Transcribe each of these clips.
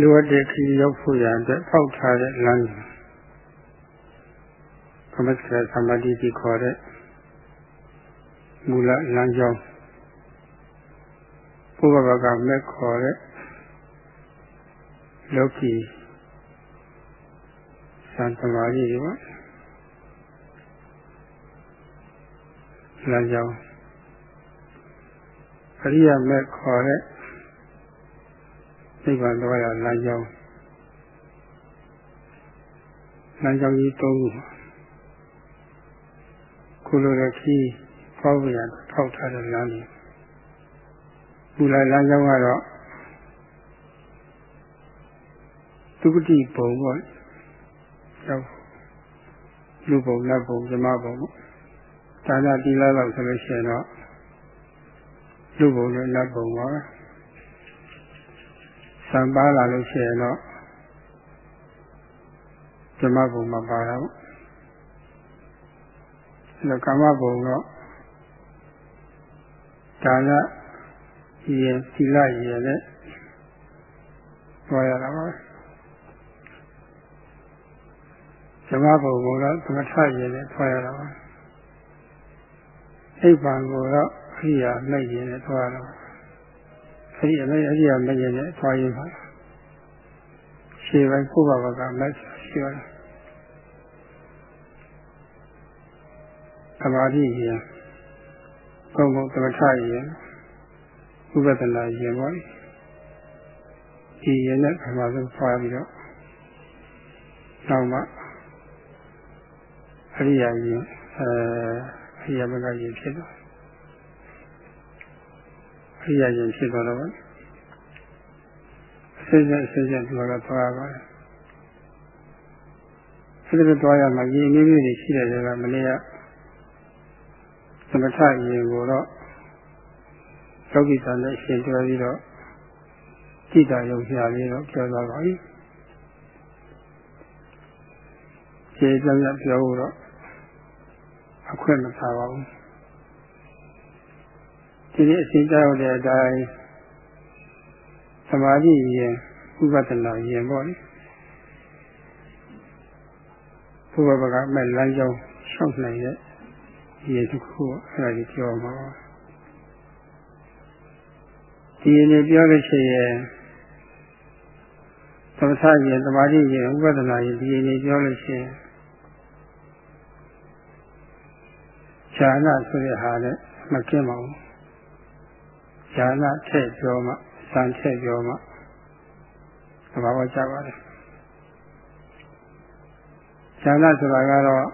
လိုအပ်တဲ့ခရီးရောက်ဖို့ရအတွက်ဖောက်ထားတဲ့လမ်းကမ္မစကသမာဓိတိခေါ်တဲ့မူလလမ်းကြောင်းဘုရားဘကမဲ့ခေါ်တဲ့လောကီသံသမာဓိတွေပေါ့လမ်းကြောင်းအရိယာမဲ့ခေါ်တဲ့ နိဗ္ဗာန်တော်ရလမ်းကြောင်းလမ်းကြောင်းကြီးသုံးခုခုလိုတဲ့ခီးပေါက်ရထောက်ထားတဲ့လမ်းကြီးပူလာလမ်းကြောင်းကတော့သုကတိပုံပေါ့ရောက်လူပုံနတ်ပုံဇမပုံပေါ့ဒါနတိလာတော့ဆိုလို့ရှိရင်တော့လူပုံနဲ့နတ်ပုံပါ စံပါလာလို့ရှိရင်တော့ဇမပုံမှာပါတာပေါ့အဲကာမပုံတော့ဒါနရင်သီလရင်နဲ့ပြောရတာပါဇမဘုံကတော့သမထရင်နဲ့ထွားရတာပါအိဗံကိုတော့အရိယာမဲ့ရင်နဲ့ထွားရတာပါ အရိယာမဲ့အရိယာမဲ့ရင်နဲ့ထွားရင်ပါရှေးပိုင်းကိုယ့်ဘာကမဲ့ရှိရတယ်သမာဓိရင်ဘုံဘုံသမထရင်ဥပဒနာရင်ပေါ့ဒီရင်နဲ့ပထမဆုံးထွားပြီးတော့နောက်မှအရိယာရင်အဲအရိယာဘက်ကရင်ဖြစ်တော့ အရိယာရင်ဖြစ်တော့တော့အစစ်စစ်အစစ်စစ်ဒီမှာကသွားရပါတယ်အဲ့ဒါတော့ရမှာရင်နည်းနည်းတွေရှိတယ်ကမနေ့ကသမထရင်ကိုတော့ယောဂီသာနဲ့ရှင်တွဲပြီးတော့ကြည်တာယုံစရာလေးတော့ပြောသွားပါပြီ။ကျေကြောင့်ပြောဖို့တော့အခွင့်မထားပါဘူး ဒီနေ့အစဉ်ကြောက်တဲ့အတိုင်းသမာဓိရင်ဥပဒနာရင်ပေါ့လေဘုရားဘကမဲ့လမ်းကြောင်းရှောက်နိုင်တဲ့ရေတစ်ခုအဲ့ဒါကြီးပြောမှာပါဒီနေ့ပြောလို့ရှိရင်သမထရင်သမာဓိရင်ဥပဒနာရင်ဒီနေ့ပြောလို့ရှိရင်ဈာနဆိုတဲ့ဟာနဲ့မကင်းပါဘူး ဈာနထည့်ပြောမှစံထည့်ပြောမှသဘာဝကျပါတယ်ဈာနဆိုတာကတော့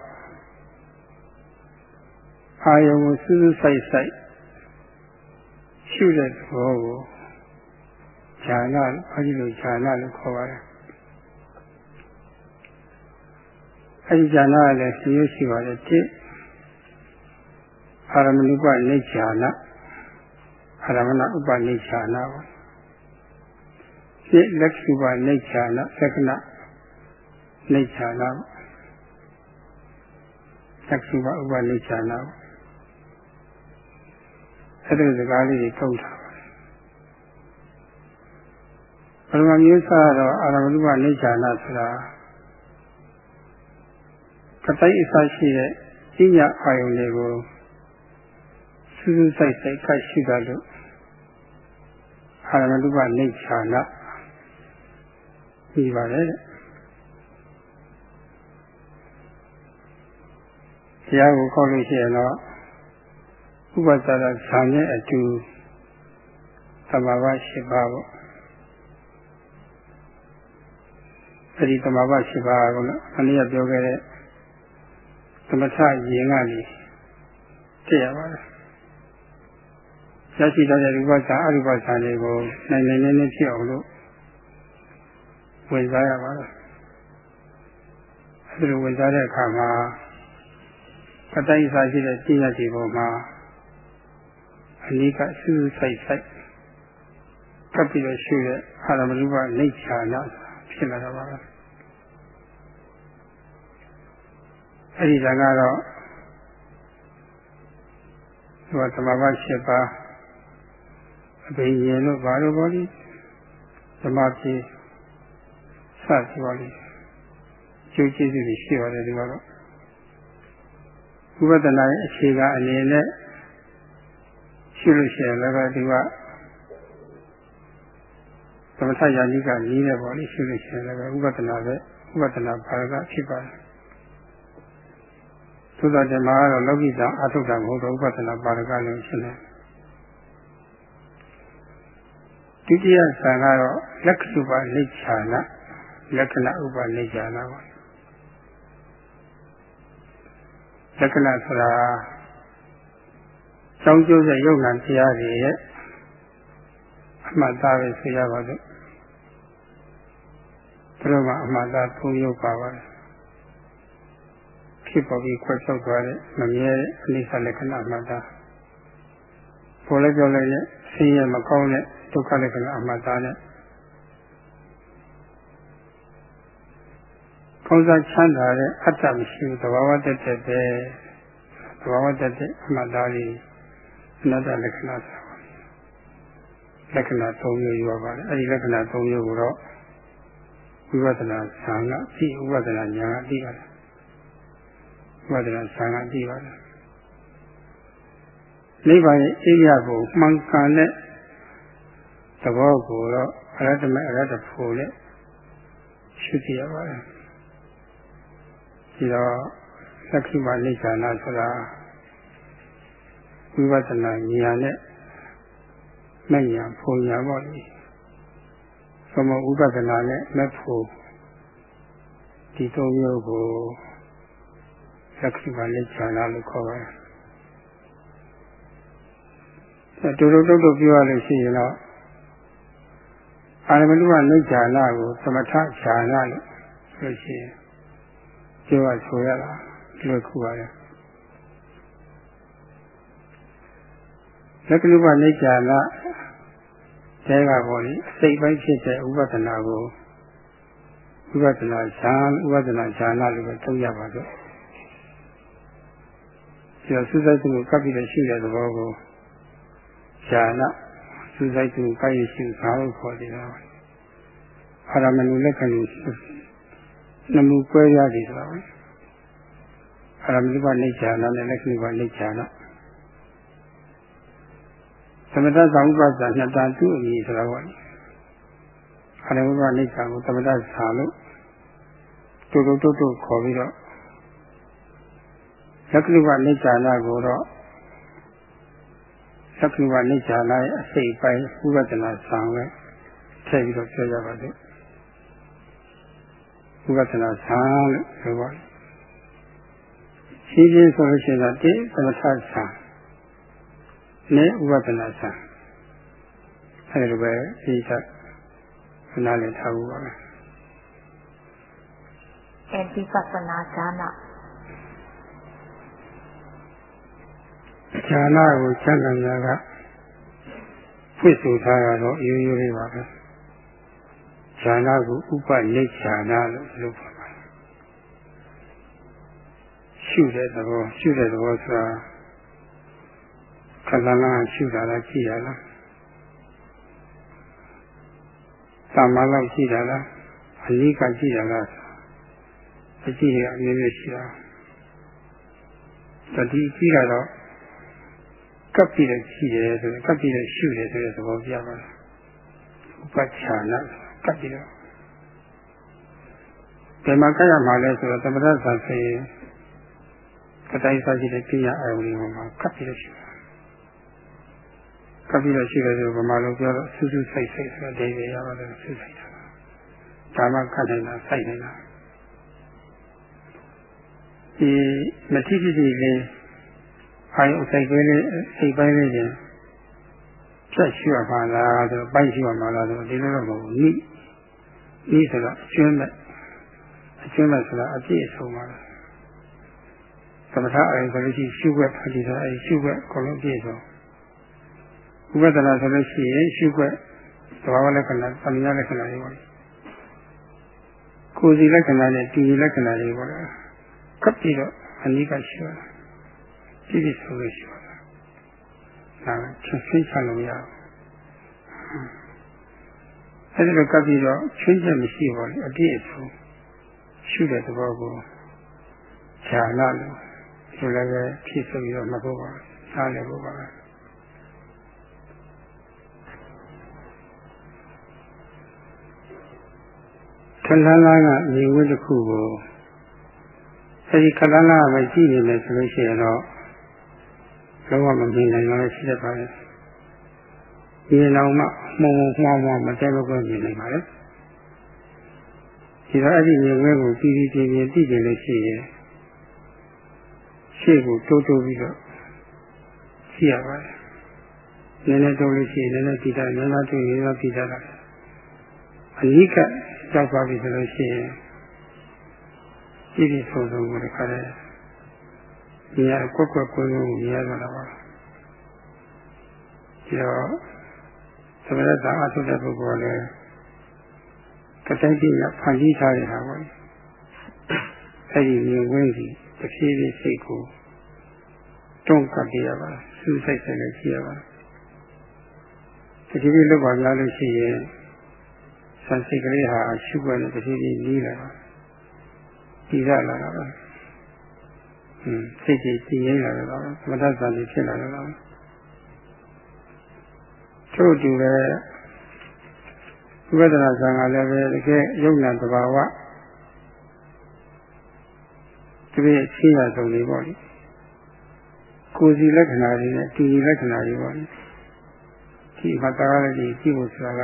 အာယုံကိုစူးစူးဆိုင်ဆိုင်ရှုတဲ့သဘောကိုဈာနအဲဒီလိုဈာနလို့ခေါ်ပါတယ်အဲဒီဈာနကလည်းရှိရရှိပါတယ်တစ်အာရမဏုပနိစ္ဆာန အာရမဏဥပနိစ္ဆာနပါစိလက်စုပနိစ္ဆာနသက္ကနနိစ္ဆာနလက်စုပဥပနိစ္ဆာနအဲ့ဒီစကားလေးတွေထုတ်တာပရမမျိုးစားတော့အာရမဏုပနိစ္ဆာနဆိုတာကတိအစရှိတဲ့ဉာဏ်အာယုန်တွေကိုစူးစူးဆိုင်ဆိုင်ကရှိတာလို့ အာရမတုပနေချာနာပြီးပါတယ်တဲ့တရားကိုခေါ်လို့ရှိရင်တော့ဥပဒရာဇာနဲ့အတူသမာဘ၈ပါးပေါ့အဲဒီသမာဘ၈ပါးကလည်းအနည်းပြောခဲ့တဲ့သမထရင်ကနေသိရပါတယ် ရရှိတဲ့ရူပစာအရူပစာတွေကိုနိုင်နိုင်နေနေဖြစ်အောင်လို့ဝင်စားရပါတယ်အဲဒီလိုဝင်စားတဲ့အခါမှာပတိုင်းစာရှိတဲ့သိရတဲ့ပုံမှာအနိကစူးဆိုင်ဆိုင်ကပ်ပြီးတော့ရှိတဲ့အာရမရူပနေချာနာဖြစ်လာတာပါပဲအဲဒီကကတော့ဒီမှာသမဘာ၈ပါးအ ဘိညာဉ်လို့ဘာလို့ပြောလိသမာဓိစီပါလိမ့်ကျိုးကျေးဇူးတွေရှိပါတယ်ဒီကတော့ဝိပဿနာရဲ့အခြေခံအနေနဲ့ရှိလို့ရှိရင်လည်းဒီကသမထယာနိကနီးတယ်ပေါ့လေရှိလို့ရှိရင်လည်းဥပဒနာပဲဥပဒနာဘာကဖြစ်ပါတယ်သို့တော်တည်းမှာတော့လောကိတာအထုတာမဟုတ်တော့ဥပဒနာပါရကလည်းရှိနေ ဒုတိယဆံကတော့လက္ခဏုပနိစ္ဆာနလက္ခဏဥပနိစ္ဆာနပါလက္ခဏဆိုတာကြောင်းကျိုးတဲ့ယုံနာတရားတွေရဲ့အမှတ်သားပဲဆိုရပါစို့ဘုရားကအမှန်တရားသုံးရုပ်ပါပါတယ်ဖြစ်ပေါ်ပြီးခွဲချုပ်သွားတဲ့မမြဲတဲ့အနိစ္စလက္ခဏာမှတ်သားပေါ်လည်းပြောလည်းရဲ့ဆင်းရဲမကောင်းတဲ့ ဒုက္ခလက္ခဏာအမှတ်သားနဲ့ကောင်းစားချမ်းသာတဲ့အတ္တမရှိဘူးသဘာဝတည်းတည်းပဲသဘာဝတည်းတည်းအမှတ်သားလေးအနတ္တလက္ခဏာဆိုလက္ခဏာ၃မျိုးယူပါပါတယ်အဲဒီလက္ခဏာ၃မျိုးကိုတော့ဝိပဿနာဆံကသိဥပဒနာညာကသိပါတယ်ဝိပဿနာဆံကသိပါတယ်နိဗ္ဗာန်ရဲ့အိယာကိုမှန်ကန်တဲ့ သဘောကိုတော့အရတ္တမအရတ္တဖို့နဲ့ရှုသိရပါတယ်ဒီတော့သက္ခိမနိစ္စနာဆိုတာဝိပဿနာဉာဏ်နဲ့မဉာဏ်ဖုံညာပေါ့လေသမဥပဒနာနဲ့မဖို့ဒီသုံးမျိုးကိုသက္ခိမနိစ္စနာလို့ခေါ်ပါတယ်တူတူတုတ်တုတ်ပြောရလို့ရှိရင်တော့ အာရမဏုကနိဋ္ဌာနကိုသမထဌာနလို့ဆိုရှင်ပြောရဆိုရတာဒီလိုခုပါရဲ့လက္ခဏုပနိဋ္ဌာနတဲကပေါ်လေအစိတ်ပိုင်းဖြစ်တဲ့ဥပဒနာကိုဥပဒနာဈာန်ဥပဒနာဈာန်လို့ပဲသုံးရပါတော့။ဒါစူးစိုက်မှုကပ်ပြီးတဲ့ရှိတဲ့သဘောကိုဈာန် သုစိတ်သူကပ်ရရှိသာလို့ခေါ်တယ်တော့အာရမဏုလက္ခဏုနမှုကွဲရသည်ဆိုတာပဲအာရမဏုပနိစ္စနာနဲ့လက္ခဏုပနိစ္စနာသမထသံဥပ္ပဇာနှစ်တန်သူ့အမည်ဆိုတာပေါ့။အာရမဏုပနိစ္စကိုသမထဆာလို့တူတူတုတ်တုတ်ခေါ်ပြီးတော့လက္ခဏုပနိစ္စနာကိုတော့ လက္ခဏုပနိစ္စနာရဲ့အစိတ်ပိုင်းဥပဒနာဆံပဲထည့်ပြီးတော့ပြောကြပါစို့။ဥပဒနာဆံလို့ပြောပါရှင်းရှင်းဆိုလို့ရှိရင်တော့တိသမထဆံနဲ့ဥပဒနာဆံအဲဒီလိုပဲဒီသက်ခဏလေးထားဖို့ပါပဲအဲဒီပပနာဈာနာ ဈာနာကိုချမ်းသာများကဖွင့်ဆိုထားရတော့ရိုးရိုးလေးပါပဲဈာနာကိုဥပနိစ္ဆာနာလို့လို့ပါပါရှုတဲ့သဘောရှုတဲ့သဘောဆိုတာခန္ဓာလားရှုတာလားကြည့်ရလားသာမလောက်ကြည့်တာလားအနိကကြည့်တာလားအကြည့်ရအမျိုးမျိုးရှိတာတတိကြည့်ရတော့ ကပ်ပြီးတော့ကြည့်တယ်ဆိုရင်ကပ်ပြီးတော့ရှုတယ်ဆိုတဲ့သဘောပြပါတယ်ဥပချာနာကပ်ပြီးတော့ဒီမှာကပ်ရမှာလဲဆိုတော့သမထဆံဆိုရင်ကတိုင်းစားကြည့်တဲ့ကိညာအယုံတွေမှာကပ်ပြီးတော့ရှုကပ်ပြီးတော့ရှိတယ်ဆိုဗမာလိုပြောတော့စူးစူးဆိုင်ဆိုင်ဆိုတဲ့အဓိပ္ပာယ်ရပါတယ်စူးဆိုင်တာဒါမှကတ်နေတာစိုက်နေတာဒီမတိတိတိလေး အိုင်ဥဆိုင်ကလေးလေးစိတ်ပိုင်းလေးချင်းဖြတ်ရှိရပါလားဆိုတော့ပိုင်းရှိရမှာလားဆိုတော့ဒီလိုတော့မဟုတ်ဘူးနိနိဆိုတော့အကျွမ်းမဲ့အကျွမ်းမဲ့ဆိုတာအပြည့်အစုံပါလားသမထအိုင်ကလေးရှိရှုွက်ဖတ်ကြည့်တာအဲရှုွက်အကုန်လုံးပြည့်စုံဥပဒနာဆိုလို့ရှိရင်ရှုွက်သဘာဝလက္ခဏာသံဃာလက္ခဏာတွေပေါ့ကိုယ်စီလက္ခဏာနဲ့တူညီလက္ခဏာတွေပေါ့လေကပ်ပြီးတော့အနိကရှိရတာ ကြည့်ပြီးဆိုလို့ရှိရတာဒါချင်းချင်းချလို့မရဘူးအဲဒီလိုကပ်ပြီးတော့ချွင်းချက်မရှိပါဘူးအပြည့်အစုံရှုတဲ့သဘောကိုဈာနာလို့ဆိုလည်းပဲဖြစ်ဆိုပြီးတော့မဟုတ်ပါဘူးနားလည်ဖို့ပါခလန်းလားကမြေဝင်းတစ်ခုကိုအဲဒီခလန်းလားပဲကြည့်နေမယ်ဆိုလို့ရှိရင်တော့ လုံးဝမမြင်နိုင်တော့ရှိတတ်ပါလေဒီလောက်မှမှုံမှုံမှောင်းမှမတဲမကွမြင်နိုင်ပါလေဒီတော့အဲ့ဒီမြေဝဲကိုပြီးပြီးပြင်းပြင်းသိကြလို့ရှိရင်ရှေ့ကိုတိုးတိုးပြီးတော့ရှိရပါတယ်နည်းနည်းတိုးလို့ရှိရင်နည်းနည်းပြီးတာနည်းနည်းတိုးနည်းနည်းပြီးတာအနိကရောက်သွားပြီဆိုလို့ရှိရင်ကြည့်ပြီးဆုံးဆုံးကိုတခါတ ည်းဒီရကွက်ကွက်ကွင်းကွင်းကိုမြင်ရတော့ပါဒီတော့သမရတာအထုတဲ့ပုဂ္ဂိုလ်လည်းကတိုင်းပြရဖန်တီးထားရတာပေါ့အဲ့ဒီမြင်ဝင်းစီတစ်ဖြည်းဖြည်းစိတ်ကိုတွန်းကပ်ပြရပါစူးစိုက်ဆိုင်လည်းကြည့်ရပါတတိယလောက်ပါများလို့ရှိရင်ဆန်စိတ်ကလေးဟာရှုပ်ကနေတတိယနီးလာတာဒီရလာတာပဲဟင်း စိတ်ကြီးတည်ငြိမ်လာတော့သမထဆန်ကြီးဖြစ်လာတော့ထို့တူပဲဝိပဿနာဆံကလည်းပဲတကယ်ယုံနာတဘာဝဒီလိုရှင်းရဆုံးလေးပေါ့လေကိုယ်စီလက္ခဏာတွေနဲ့တူညီလက္ခဏာတွေပေါ့လေဒီမှာတရားလည်းဒီကြည့်ဖို့ဆိုတာက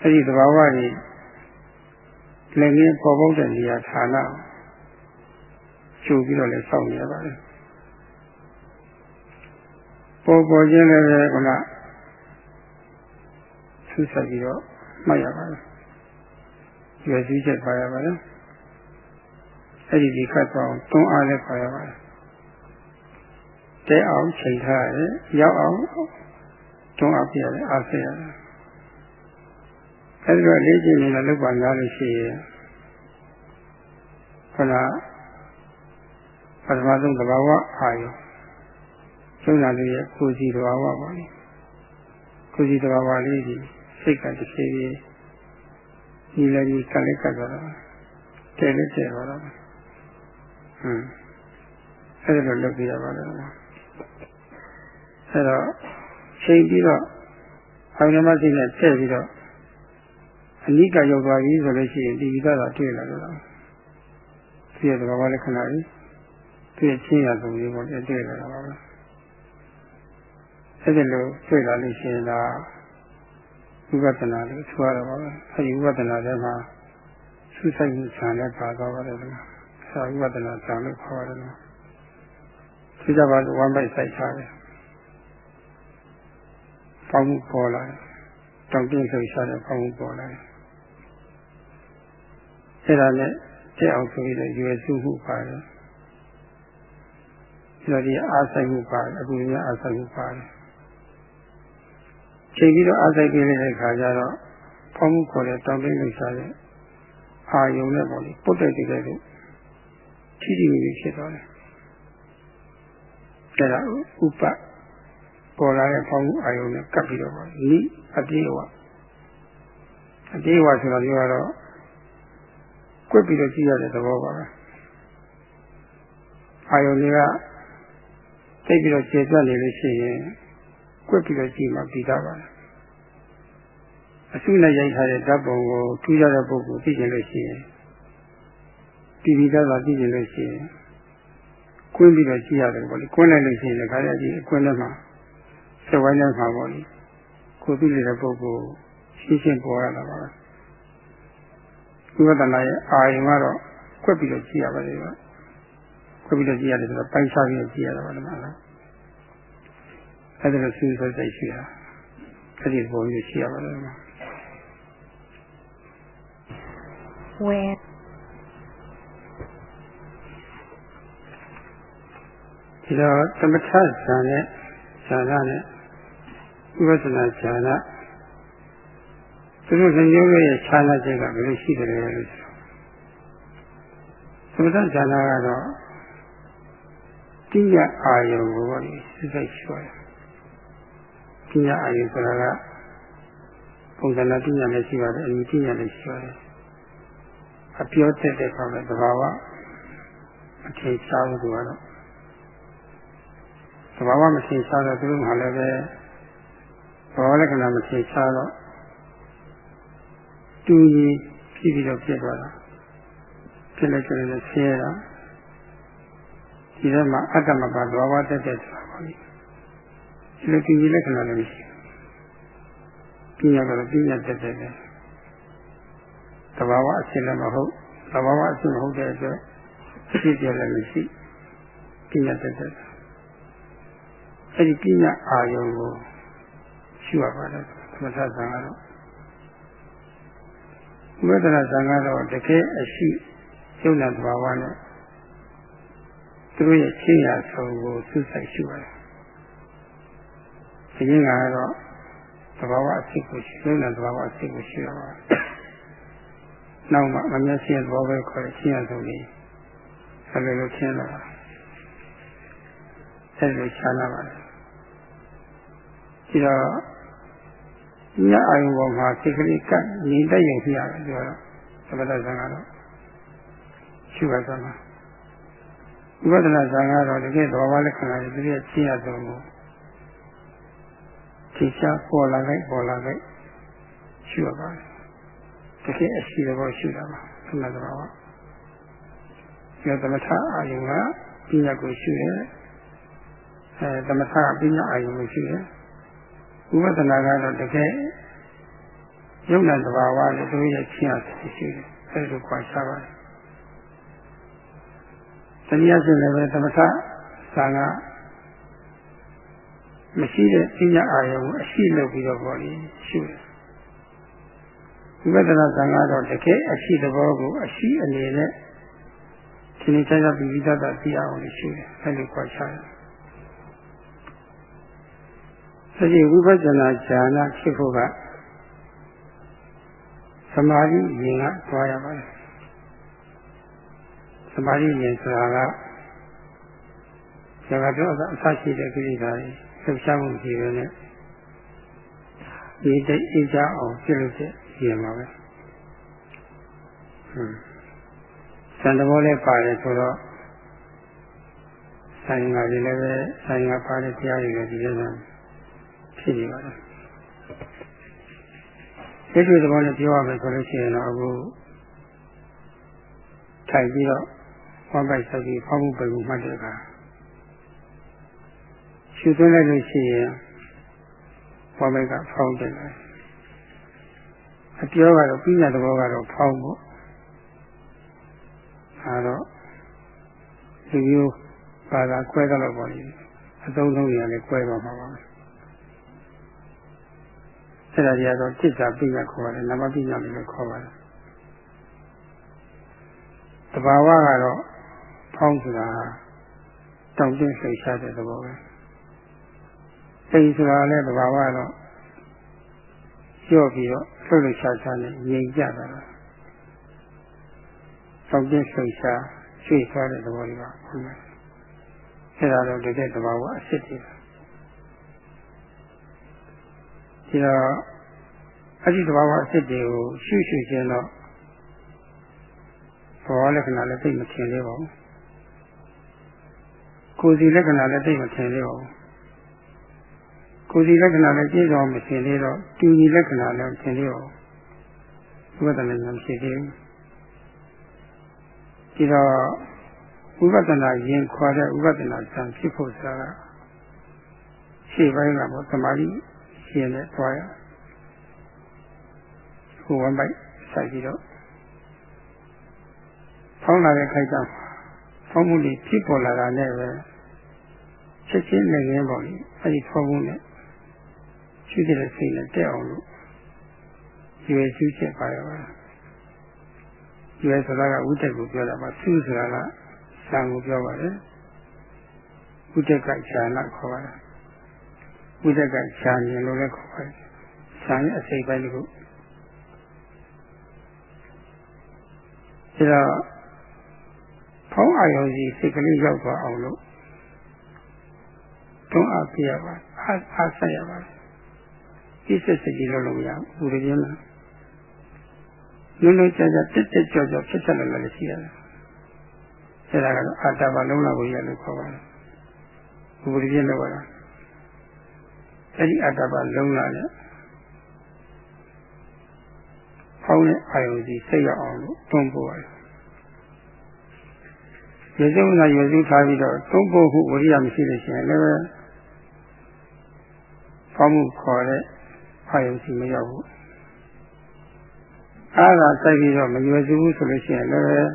အဲ့ဒီတဘာဝတွေလည်းငင်းပေါ်ပေါက်တဲ့နေရာဌာန ကျူပြီးတော့လည်းစောင့်နေရပါတယ်ပေါ်ပေါ်ချင်းလည်းပဲခုနဆူဆက်ပြီးတော့မှတ်ရပါတယ်ရွယ်စည်းချက်ပါရပါတယ်အဲ့ဒီဒီခတ်သွားအောင်တွန်းအားလည်းပါရပါတယ်တဲအောင်ချိန်ထားရတယ်ရောက်အောင်တွန်းအားပြရတယ်အားဆက်ရတယ်အဲ့ဒီတော့လေ့ကျင့်နေတာလောက်ပါများလို့ရှိရင်ခဏ ပထမဆုံးသဘာဝအာယုကျုံနာလေးရဲ့ကိုယ်စီသဘာဝပါလေကိုယ်စီသဘာဝလေးဒီစိတ်ကတစ်ဖြည်းဖြည်းဒီလည်းဒီကလည်းကတ်သွားတာတဲလည်းတဲသွားတာဟွန်းအဲ့ဒါလိုလုပ်ပြရပါလားအဲ့တော့ချိန်ပြီးတော့အာယုံမစိတ်နဲ့ထည့်ပြီးတော့အနိကရောက်သွားပြီဆိုလို့ရှိရင်ဒီវិသတာတွေ့လာတော့ဒီရဲ့သဘာဝလက္ခဏာကြီး ဒီချင်းရဆုံးလေးပေါ့တွေ့လာတာပါပဲအဲ့ဒီလိုတွေ့လာလို့ရှိရင်ဒါဝိပဿနာလို့ဆိုရတာပါပဲအဲဒီဝိပဿနာထဲမှာသုဆိုင်မှုခြံနဲ့ပါသွားပါတယ်ကွာအဲဝိပဿနာခြံလို့ခေါ်ရတယ်ကွာဒီကြပါဝမ်းပိုက်ဆိုင်ချတယ်ပေါင်းမှုပေါ်လာတယ်တောင်တင်းဆိုရှာတဲ့ပေါင်းမှုပေါ်လာတယ်အဲ့ဒါနဲ့တဲ့အောင်ဆိုပြီးတော့ရွယ်စုမှုပါတယ် ဒီလိုဒီအားဆိုင်မှုပါတယ်အခုလည်းအားဆိုင်မှုပါတယ်ချိန်ပြီးတော့အားဆိုင်ပြနေတဲ့အခါကျတော့ဖောင်းမှုခေါ်တဲ့တောင်တင်းလှူရှာတဲ့အာယုံနဲ့ပေါ့လေပုတ်တဲ့တည်းလို့ထိထိမိမိဖြစ်သွားတယ်အဲ့ဒါဥပပေါ်လာတဲ့ဖောင်းမှုအာယုံနဲ့ကပ်ပြီးတော့ပေါ့နိအပြေဝအပြေဝဆိုတော့ဒီကတော့ကွက်ပြီးတော့ကြည့်ရတဲ့သဘောပါပဲအာယုံတွေက သိပြီးတော့ကျေပြတ်နေလို့ရှိရင်ကွက်ပြီးတော့ကြည့်မှပြီးသားပါအစုနဲ့ရိုက်ထားတဲ့ဓာတ်ပုံကိုထူးခြားတဲ့ပုဂ္ဂိုလ်သိကျင်လို့ရှိရင်ပြီးပြီးသားသာသိကျင်လို့ရှိရင်ကွင်းပြီးတော့ကြည့်ရတယ်ပေါ့လေကွင်းလိုက်လို့ရှိရင်လည်းခါရကြီးအကွင်းထဲမှာစက်ဝိုင်းထဲမှာပေါ့လေကိုသိနေတဲ့ပုဂ္ဂိုလ်ရှင်းရှင်းပေါ်ရတာပါပဲဝိပဿနာရဲ့အာယုံကတော့ကွက်ပြီးတော့ကြည့်ရပါလေကွ က်ပြီးတော့ကြည့်ရတယ်ဆိုတော့ပိုင်းခြားပြီးတော့ကြည့်ရတာပါလားအဲ့ဒါလိုစူးစိုက်စိတ်ရှိတာအဲ့ဒီပုံကြီးရှိရပါလား when ဒီတော့သမထဇာနဲ့ဇာနာနဲ့ဝိပဿနာဇာနာသူတို့နှစ်မျိုးရဲ့ခြားနာချက်ကဘယ်လိုရှိတယ်လဲလို့သမထဇာနာကတော့ တိယအာယုံကိုပေါ့လေစိတ်ရှိပါတယ်တိယအာယုံဆိုတာကပုံသဏ္ဍာန်ပညာလည်းရှိပါတယ်အမြင်ပညာလည်းရှိပါတယ်အပြောတတ်တဲ့ကောင်လည်းသဘာဝအထင်ရှားလို့ကတော့သဘာဝမထင်ရှားတော့သူတို့မှလည်းပဲဘောလက္ခဏာမထင်ရှားတော့တူကြီးဖြစ်ပြီးတော့ဖြစ်သွားတာဖြစ်လိုက်ကြတယ်ဆင်းရဲတာ ဒီထဲမှာအတ္တမပါသဘာဝတတ်တဲ့ဆိုတာပေါ့လေဒီလိုတူကြီးလက္ခဏာလည်းမရှိဘူးပညာကတော့ပညာတတ်တဲ့သဘာဝအစစ်လည်းမဟုတ်သဘာဝအစစ်မဟုတ်တဲ့အတွက်ဖြစ်ပြလည်းမရှိပညာတတ်တဲ့အဲ့ဒီပညာအာယုံကိုရှုရပါတယ်သမထဆံကတော့ဝိဒနာဆံကတော့တကယ်အရှိယုံနာသဘာဝနဲ့ သူတို့ရဲ့ရှင်းရဆုံးကိုသူဆိုင်ရှုရတယ်။ဒီရင်ကတော့သဘာဝအစစ်ကိုရှုယုံနာသဘာဝအစစ်ကိုရှုရပါနောက်မှမမျက်စိရဲ့သဘောပဲခေါ်တဲ့ရှင်းရဆုံးလေးဆက်လို့လို့ရှင်းလာတာဆက်လို့ရှားလာပါတယ်ဒီတော့ညအာယုံပေါ်မှာစိတ်ကလေးကပ်နေတဲ့ရုံဖြစ်ရတယ်ပြောတော့သမထဆံကတော့ရှုရသမှာ ဝိပဿနာဆံကတော့တကယ်သဘာဝလက္ခဏာတွေတကယ်ရှင်းရဆုံးကိုထိရှားပေါ်လာလိုက်ပေါ်လာလိုက်ရှုရပါတယ်တကယ်အရှိတော်ရှုတာပါသမထသဘာဝဒီသမထအာယုံကပညာကိုရှုတယ်အဲသမထပညာအာယုံကိုရှုတယ်ဝိပဿနာကတော့တကယ်ယုံနာသဘာဝနဲ့သူရဲ့ချင်းအဖြစ်ရှိတယ်အဲဒီလိုခွာချပါတယ် တနည်းအားဖြင့်လည်းသမထဆံကမရှိတဲ့ပညာအာရုံကိုအရှိလုပ်ပြီးတော့ပေါ်ပြီးရှုတယ်ဝိပဿနာဆံကတော့တကယ်အရှိသဘောကိုအရှိအနေနဲ့ဒီနေ့ကျကျပြီးပြီးသားသိအောင်လို့ရှုတယ်အဲဒီလိုခွာချတယ်စတိဝိပဿနာဉာဏ်ဖြစ်ဖို့ကသမာဓိဉာဏ်ကသွားရပါတယ် သမာဓိဉာဏ်ဆိုတာကဇာတ်ပြောအဆရှိတဲ့ကိလေသာတွေလှုပ်ရှားမှုရှိတယ်နဲ့ဒီတိတ်အေးကြအောင်ပြုလုပ်တဲ့ဉာဏ်ပါပဲဟွန်းစံတဘောလေးပါတယ်ဆိုတော့ဆိုင်ငါတွေလည်းပဲဆိုင်ငါပါတဲ့တရားတွေလည်းဒီလိုမျိုးဖြစ်နေပါတယ်ဒီလိုသဘောနဲ့ပြောရမယ်ဆိုလို့ရှိရင်တော့အခုထိုင်ပြီးတော့ ဝမ်းပိုက်ဆက်ပြီးဖောက်မှုပိန်မှုမှတ်တဲ့အခါရှုသွင်းလိုက်လို့ရှိရင်ဝမ်းပိုက်ကဖောက်တယ်လေအပြောကတော့ပြညာသဘောကတော့ဖောက်ဖို့အဲတော့ဒီမျိုးပါတာခွဲတော့ပေါ့လေအသုံးဆုံးနေရာလေးခွဲပါမှာပါအဲ့ဒါကြီးကတော့จิตတာပိညာခေါ်ပါတယ်နာမပိညာလို့ခေါ်ပါတယ်တဘာဝကတော့ ဖောင်းဆိုတာတောင့်တင်းလှိရှားတဲ့သဘောပဲစိတ်ဆိုတာလည်းတဘာဝတော့ကြော့ပြီးတော့လှုပ်လှရှားရှားနဲ့ငြိမ်ကြတာတောင့်တင်းလှိရှားရွှေ့သွားတဲ့သဘောတွေပါဟုတ်မယ်အဲ့ဒါတော့တကယ်တဘာဝအစ်စ်တွေဒီတော့အဲ့ဒီသဘာဝအစ်စ်တွေကိုရှုရှုခြင်းတော့ဘောလက္ခဏာလည်းသိမထင်သေးပါဘူး ကိုယ်စီလက္ခဏာလည်းသိမထင်သေးပါဘူးကိုယ်စီလက္ခဏာလည်းကြည့်တော့မထင်သေးတော့တူညီလက္ခဏာလည်းထင်သေးပါဘူးဝိပဿနာဉာဏ်ဖြစ်သေးဘူးဒီတော့ဝိပဿနာရင်ခေါ်တဲ့ဝိပဿနာဉာဏ်ဖြစ်ဖို့ဆိုတာကရှေ့ပိုင်းကပေါ့သမာဓိရှင်နဲ့တွားရဟိုဝမ်းပိုက်ဆိုင်ပြီးတော့ဖောင်းလာတဲ့ခိုက်တာ ဖောက်မှုတွေဖြစ်ပေါ်လာတာနဲ့ပဲချက်ချင်းနေရင်းပေါ့လေအဲ့ဒီဖောက်မှုနဲ့ရှိတဲ့စိတ်နဲ့တက်အောင်လို့ရွယ်စုချက်ပါရပါရွယ်ဆိုတာကဝိတက်ကိုပြောတာပါစုဆိုတာကစံကိုပြောပါတယ်ဝိတက်ကฌာနခေါ်ပါတယ်ဝိတက်ကฌာမြင်လို့လည်းခေါ်ပါတယ်ဆံရဲ့အစိပ်ပိုင်းတစ်ခုဒါတော့ ဖောင်းအာယုံကြီးစိတ်ကလေးရောက်သွားအောင်လို့တွန်းအားပြရပါအားအားဆက်ရပါပြည့်စက်စက်ကြီးလုပ်လို့မရဘူးဥဒိပြင်းမှာလုံးလုံးကြာကြာတက်တက်ကြောကြောဖြစ်ချက်လည်းလည်းရှိရတယ်အဲဒါကတော့အာတဘာလုံးလာကိုရလို့ခေါ်ပါတယ်ဥဒိပြင်းလောက်ရတာအဲ့ဒီအာတဘာလုံးလာနဲ့ဖောင်းတဲ့အာယုစီစိတ်ရအောင်လို့တွန်းပို့ရတယ် ရေစုံကရေစုထားပြီးတော့တွန်းပို့ဖို့ဝိရိယမရှိလို့ရှိရင်လည်းကောင်းမှုခေါ်တဲ့အာယုစီမရောက်ဘူးအားသာစိုက်ပြီးတော့မရွယ်စုဘူးဆိုလို့ရှိရင်လည်း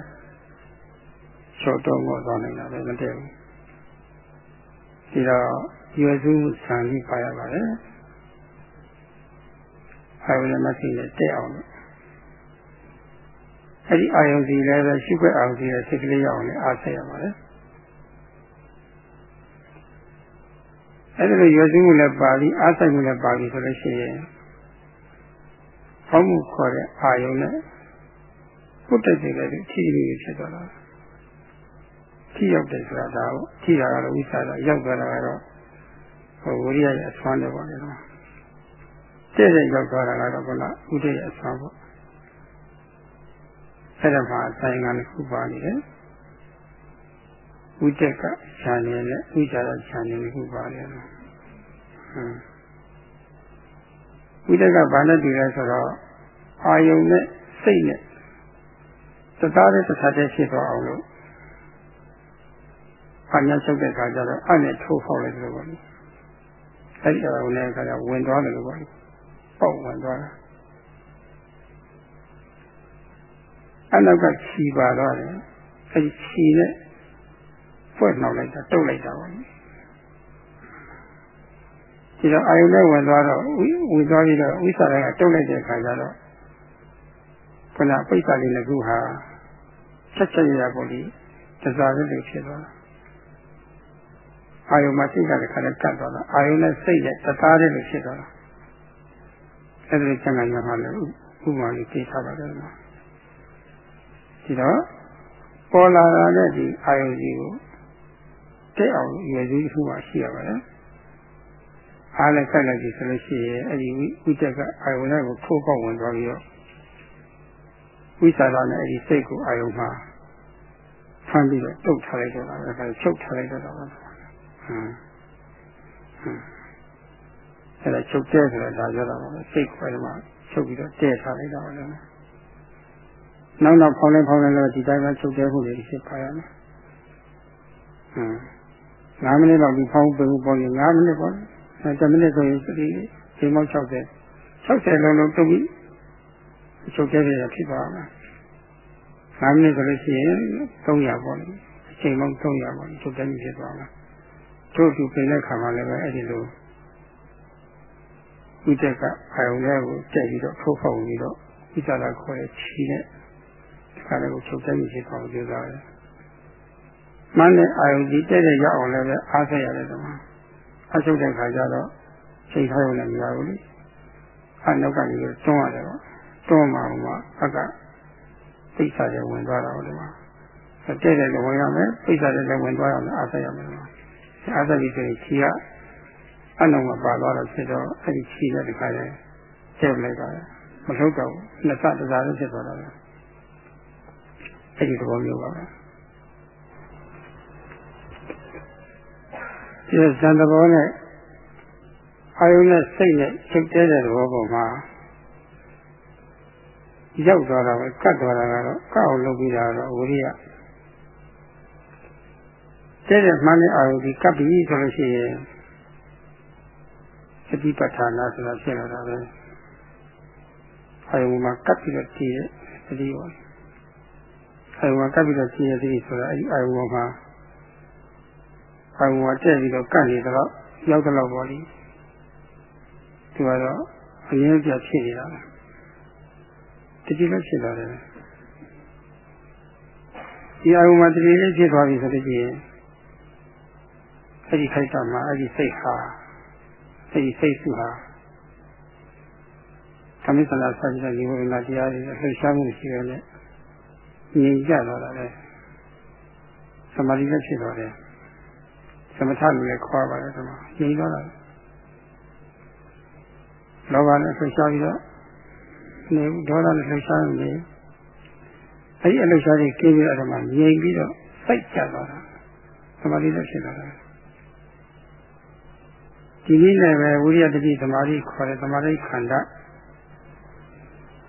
ချောတော့မောသွားနိုင်တာပဲမတည့်ဘူးဒီတော့ရွယ်စုဆံပြီးပါရပါတယ်အာယုနဲ့မသိနဲ့တဲ့အောင်လို့ အဲ့ဒီအာယုစီလည်းပဲရှိခွက်အာယုစီရဲ့စိတ်ကလေးရအောင်လည်းအားဆက်ရပါတယ်အဲ့ဒါလိုရွယ်စုမှုလည်းပါပြီးအားဆိုင်မှုလည်းပါပြီးဆိုလို့ရှိရင်ဟောမှုခေါ်တဲ့အာယုနဲ့ပုတ်တက်တဲ့လည်းထိထိဖြစ်သွားတာထိရောက်တယ်ဆိုတာဒါကိုထိတာကတော့ဝိသရာရောက်သွားတာကတော့ဟိုဝိရိယရဲ့အစွမ်းတယ်ပေါ့လေနော်တဲ့တဲ့ရောက်သွားတာကတော့ဘုလားဥဒိရဲ့အစွမ်းပေါ့ အဲ့ဒါမှာဆိုင်ကလည်းခုပါနေတယ်ဝိတက်ကခြံနေနဲ့ဝိဇာရခြံနေခုပါနေတယ်ဟမ်ဝိတက်ကဘာနဲ့တူလဲဆိုတော့အာယုံနဲ့စိတ်နဲ့သသားတဲ့တစ်ခါတည်းဖြစ်သွားအောင်လို့အညာချုပ်တဲ့ခါကျတော့အဲ့နဲ့ထိုးဖောက်လိုက်တယ်ပေါ့လေအဲ့ဒီအရုံနဲ့ခါကျဝင်သွားတယ်လို့ပေါ့လေပေါက်ဝင်သွားတာ အဲ့နောက်ကခြီပါတော့တယ်အဲ့ဒီခြီနဲ့ဖွက်နှောက်လိုက်တာတုတ်လိုက်တာပေါ့ဒီတော့အာယုနဲ့ဝင်သွားတော့ဝင်သွားပြီးတော့ဝိသရကတုတ်လိုက်တဲ့အခါကျတော့ခုနပိဋကလေးတစ်ခုဟာချက်ချက်ရပေါ့လေတစားလေးတွေဖြစ်သွားတာအာယုမှာစိတ်ကလည်းခါနဲ့တတ်သွားတာအာယုနဲ့စိတ်နဲ့တသားလေးတွေဖြစ်သွားတာအဲ့ဒီကျန်ကညမှာလည်းဥပမာလေးသိထားပါတယ်နော် ဒီတော့ပေါ်လာတဲ့ဒီအာယုကြီးကိုတဲ့အောင်ရည်စည်းခုမှရှိရပါတယ်အားလည်းဆက်လိုက်ပြီဆိုလို့ရှိရင်အဲ့ဒီဝိတက်ကအာယုနဲ့ကိုထိုးပေါက်ဝင်သွားပြီးတော့ဝိသရာနဲ့အဲ့ဒီစိတ်ကိုအာယုမှာဖမ်းပြီးတော့တုတ်ထားလိုက်တော့တာပဲဒါချုပ်ထားလိုက်တော့တာပါဟမ်ဟမ်အဲ့ဒါချုပ်တဲ့ဆိုတာဒါပြောတာပါပဲစိတ်ခွဲမှာချုပ်ပြီးတော့တဲ့ထားလိုက်တာပါလေ နောက်နောက်ဖောင်းလဲဖောင်းလဲလို့ဒီတိုင်းပဲချုပ်တဲ့ဖို့တွေဖြစ်ပါရမယ်ဟမ်9မိနစ်လောက်ဒီဖောင်းပေးဖို့ပေါ့လေ9မိနစ်ပေါ့10မိနစ်ဆိုရင်ဒီချိန်မောက်60 60လုံးလုံးတုပ်ပြီးချုပ်တဲ့ရဖြစ်ပါမယ်9မိနစ်ဆိုလို့ရှိရင်300ပေါ့လေအချိန်ပေါင်း300ပေါ့ချုပ်တဲ့ဖြစ်သွားမှာတို့သူပြင်တဲ့ခါမှလည်းပဲအဲ့ဒီလိုဥတက်ကအာယုံလေးကိုတက်ပြီးတော့ထိုးဖောက်ပြီးတော့ဣသရာခေါ်တဲ့ခြီနဲ့ ဒီခါလေးကိုချုပ်တဲ့ဖြစ်သွားအောင်ကြိုးစားတယ်မှန်တဲ့အာယုံကြီးတက်တဲ့ရောက်အောင်လည်းပဲအားဆက်ရတယ်တော့အချုပ်တဲ့ခါကျတော့ချိန်ထားရုံနဲ့မရဘူးလေအနောက်ကနေတွန်းရတယ်ပေါ့တွန်းမှမှအကပိဿာတွေဝင်သွားတာဟုတ်တယ်မှာတဲ့တဲ့လည်းဝင်ရမယ်ပိဿာတွေလည်းဝင်သွားရမယ်အားဆက်ရမယ်အားဆက်ပြီးဆိုရင်ခြေကအနောက်မှာပါသွားတော့ဖြစ်တော့အဲ့ဒီခြေနဲ့တခါလဲကျက်လိုက်တာမထုတ်တော့ဘူးနှစ်ဆတစားလို့ဖြစ်သွားတာပဲ အဲ့ဒီသဘောမျိုးပါပဲဒီဇန်သဘောနဲ့အာယုနဲ့စိတ်နဲ့ချုပ်တဲ့တဲ့သဘောပေါ်မှာရောက်သွားတာပဲကတ်သွားတာကတော့ကောက်အောင်လုပ်ပြီးတာတော့ဝိရိယတဲ့တဲ့မှန်တဲ့အာယုဒီကပ်ပြီးဆိုလို့ရှိရင်စတိပဋ္ဌာနာဆိုတာဖြစ်လာတာပဲအာယုမှာကပ်ပြီးတော့တည်တဲ့စတိပေါ့ အာယုမှာကပ်ပြီးတော့တည်တဲ့စတိဆိုတာအဲဒီအာယုမှာအာယုမှာတက်ပြီးတော့ကပ်နေတော့ရောက်တော့ပေါ့လေသူကတော့အရင်ပြဖြစ်နေတာတတိလည်းဖြစ်လာတယ်ဒီအာယုမှာတတိလေးဖြစ်သွားပြီဆိုလို့ရှိရင်အဲ့ဒီခိုက်တာမှာအဲ့ဒီစိတ်ဟာအဲ့ဒီစိတ်စုဟာသမစ္ဆလာဆက်တဲ့ဒီဝိညာဉ်တရားတွေလှည့်ရှားမှုရှိရတဲ့ ငြိမ်ကြတော့တာလေသမာဓိလည်းဖြစ်တော့တယ်သမထလူလည်းခေါ်ပါတယ်ဒီမှာငြိမ်တော့တာလောဘနဲ့လှုပ်ရှားပြီးတော့နေဘူးဒေါသနဲ့လှုပ်ရှားနေအဲဒီအလှုပ်ရှားခြင်းကျင်းပြီးတော့မှငြိမ်ပြီးတော့စိတ်ချသွားတာသမာဓိနဲ့ဖြစ်သွားတာဒီနည်းနဲ့ပဲဝိရိယတတိသမာဓိခေါ်တဲ့သမာဓိခန္ဓာ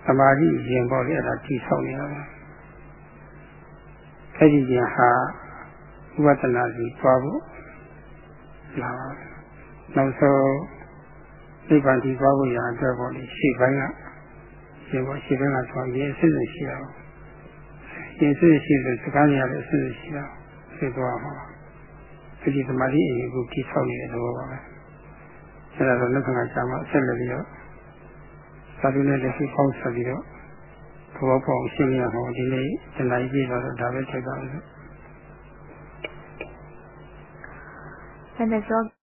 သမာဓိရင်ပေါ်လေအဲ့ဒါတိဆောက်နေရတာ အဲ့ဒီရင်ဟာဝိပဿနာစီသွားဖို့လာပါနောက်ဆုံးနိဗ္ဗာန်တည်သွားဖို့ရအတွက်ပေါ့လေရှေ့ပိုင်းကရှေ့ပေါ်ရှေ့ပိုင်းကသွားရင်အစစ်အစစ်ရှိအောင်ရင်စစ်ရှိလို့စကားနေရတဲ့အစစ်အစစ်ရှိအောင်သိသွားမှာဒီသမာဓိအရင်ကိုတည်ဆောက်နေတဲ့သဘောပါပဲအဲ့ဒါတော့လက္ခဏာရှာမှဆက်လက်ပြီးတော့သာဓုနဲ့လက်ရှိပေါင်းဆက်ပြီးတော့ သဘောပေါက်ရှင်းရအောင်ဒီနေ့တဏှာကြီးတော့ဒါပဲထည့်ပါမယ် When the dog